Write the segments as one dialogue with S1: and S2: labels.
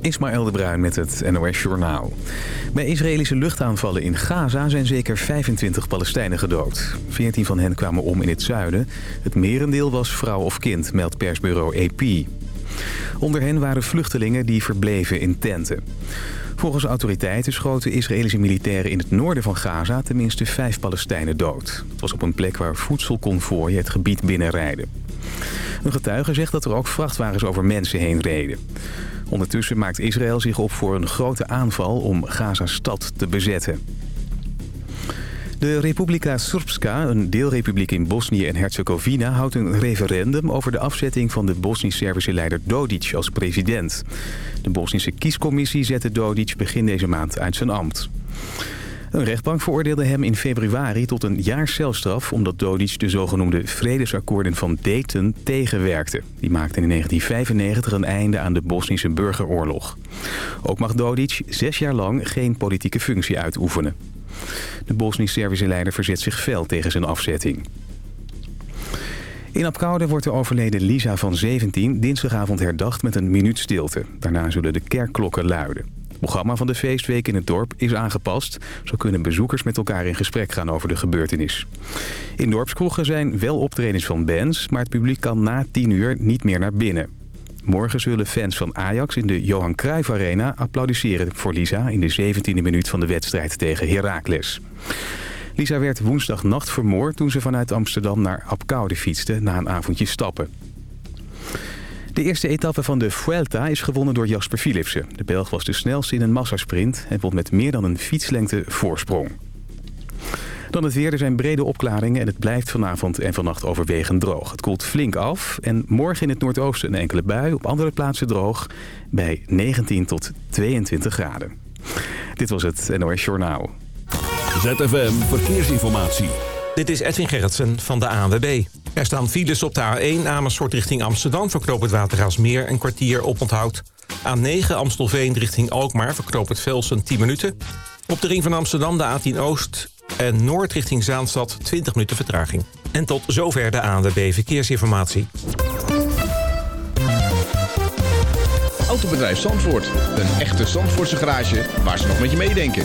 S1: Ismaël de Bruin met het NOS Journaal. Bij Israëlische luchtaanvallen in Gaza zijn zeker 25 Palestijnen gedood. 14 van hen kwamen om in het zuiden. Het merendeel was vrouw of kind, meldt persbureau AP. Onder hen waren vluchtelingen die verbleven in tenten. Volgens autoriteiten schoten Israëlische militairen in het noorden van Gaza tenminste vijf Palestijnen dood. Het was op een plek waar voedselconvooien het gebied binnenrijden. Een getuige zegt dat er ook vrachtwagens over mensen heen reden. Ondertussen maakt Israël zich op voor een grote aanval om Gaza-stad te bezetten. De Republika Srpska, een deelrepubliek in Bosnië en Herzegovina... houdt een referendum over de afzetting van de Bosnisch-Servische leider Dodic als president. De Bosnische kiescommissie zette Dodic begin deze maand uit zijn ambt. Een rechtbank veroordeelde hem in februari tot een jaar celstraf... omdat Dodic de zogenoemde vredesakkoorden van Dayton tegenwerkte. Die maakten in 1995 een einde aan de Bosnische burgeroorlog. Ook mag Dodic zes jaar lang geen politieke functie uitoefenen. De Bosnisch-Servische leider verzet zich fel tegen zijn afzetting. In Apkoude wordt de overleden Lisa van 17 dinsdagavond herdacht met een minuut stilte. Daarna zullen de kerkklokken luiden. Programma van de feestweek in het dorp is aangepast. Zo kunnen bezoekers met elkaar in gesprek gaan over de gebeurtenis. In dorpskroegen zijn wel optredens van bands, maar het publiek kan na 10 uur niet meer naar binnen. Morgen zullen fans van Ajax in de Johan Cruijff Arena applaudisseren voor Lisa... in de 17e minuut van de wedstrijd tegen Heracles. Lisa werd woensdagnacht vermoord toen ze vanuit Amsterdam naar Apkoude fietste na een avondje stappen. De eerste etappe van de Vuelta is gewonnen door Jasper Philipsen. De Belg was de snelste in een massasprint en won met meer dan een fietslengte voorsprong. Dan het weer. Er zijn brede opklaringen en het blijft vanavond en vannacht overwegend droog. Het koelt flink af en morgen in het noordoosten een enkele bui. Op andere plaatsen droog bij 19 tot 22 graden. Dit was het NOS Journaal.
S2: ZFM Verkeersinformatie.
S3: Dit is Edwin Gerritsen van de ANWB. Er staan files op de A1 Amersfoort richting Amsterdam... verknoopt het Watergaasmeer een kwartier op onthoud. A9 Amstelveen richting Alkmaar verknoopt het Velsen 10 minuten. Op de ring van Amsterdam de A10 Oost en Noord richting Zaanstad 20 minuten vertraging. En tot zover de ANWB Verkeersinformatie.
S4: Autobedrijf Zandvoort. Een echte Zandvoortse garage waar ze nog met je meedenken.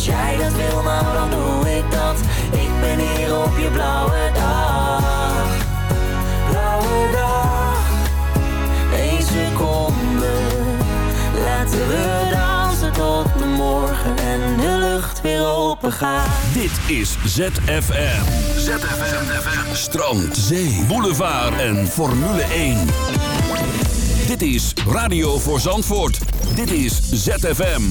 S5: Als jij dat wil, nou dan doe ik dat. Ik ben hier op je blauwe dag. Blauwe dag. Eén seconde. Laten we dansen tot de morgen en de lucht weer open begaan.
S6: Dit is ZFM. ZFM. Strand, zee, boulevard en Formule 1. Dit is Radio voor Zandvoort. Dit is ZFM.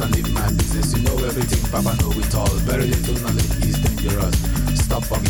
S7: and
S8: leave my business. You know everything, Papa know it all. Very little knowledge is dangerous. Stop for.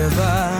S6: river.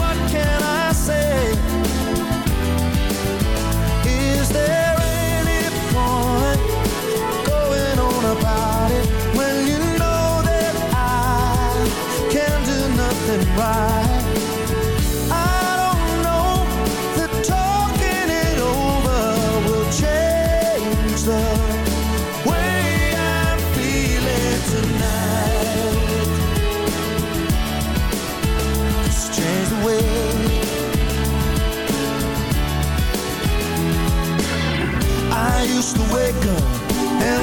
S9: can I say? Is there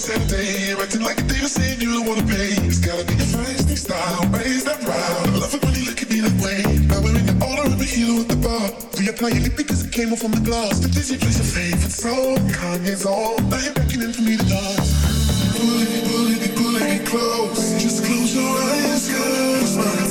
S10: Saturday. Acting like a diva saying you don't wanna pay. It's gotta be your feisty style, raise that round. I love it when you look at me that way. Now we're in the order of mojito at the bar. Reapply your lip because it came off on the glass. The Disney plays your favorite song. Kanye's on. Now you're for me to dance. Pulling, pulling, pulling close. Just close your eyes, girl.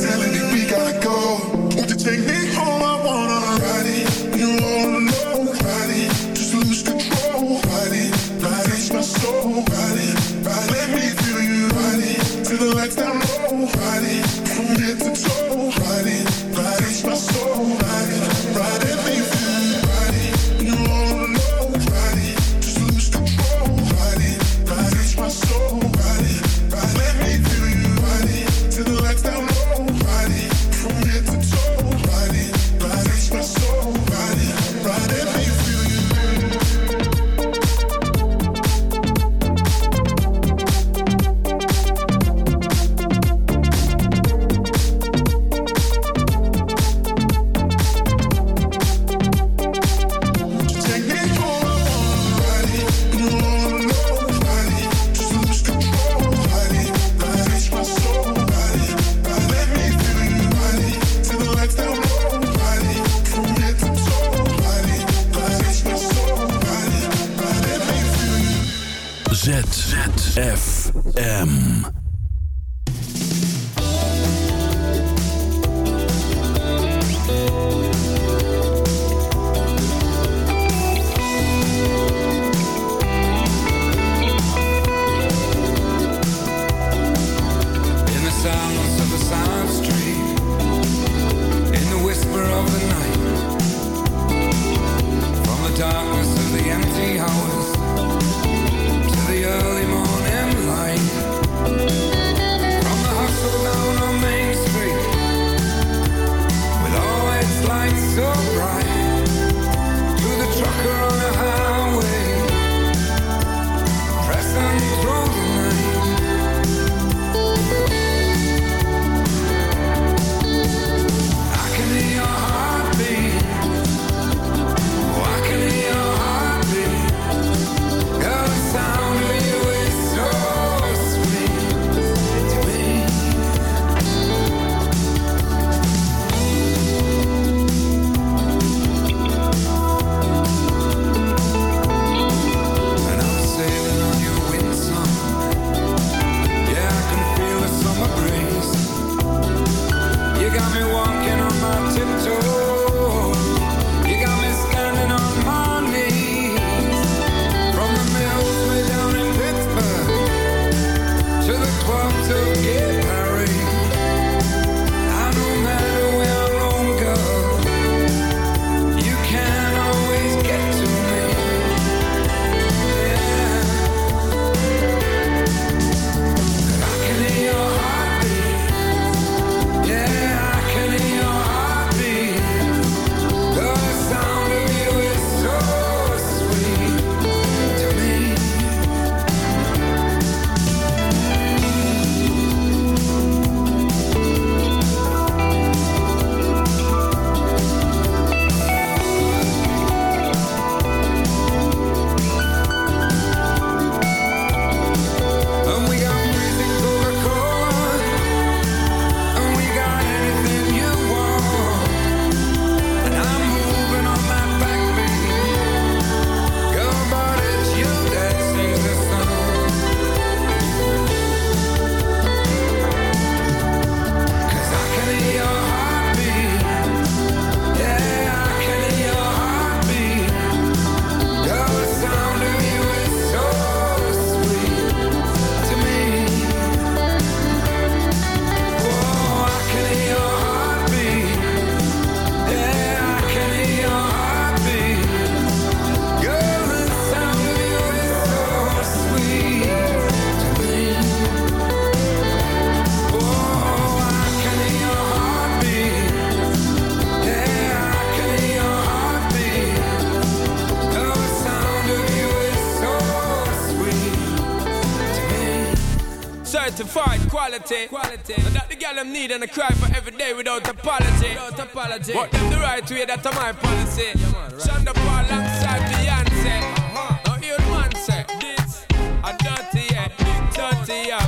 S11: quality. quality. And that the girl them need and I cry for every day without apology. Without apology. But them the right way, that's my policy. Yeah, man, right. Paul alongside Beyonce. Uh-huh. Now you the man say, this a dirty yeah, dirty yeah,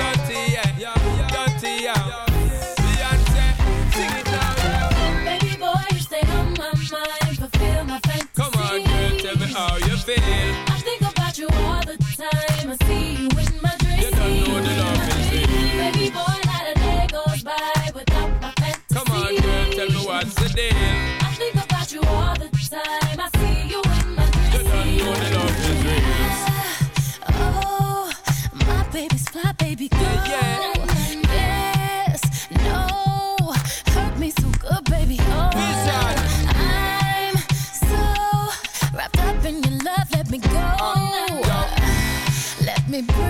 S11: dirty yeah, dirty yeah. Beyonce, sing it.
S12: Baby boy, you stay on my mind, fulfill my fantasy.
S11: Come on, tell me how you feel. days.
S12: I think about you all the time. I see you in my dreams.
S11: You don't the love.
S12: Yeah. Oh, my baby's
S11: fly, baby girl. Yeah, yeah. Yes, no, hurt
S12: me so good, baby. Oh, Vision. I'm so wrapped up in
S11: your love.
S12: Let
S7: me
S11: go. Let me breathe.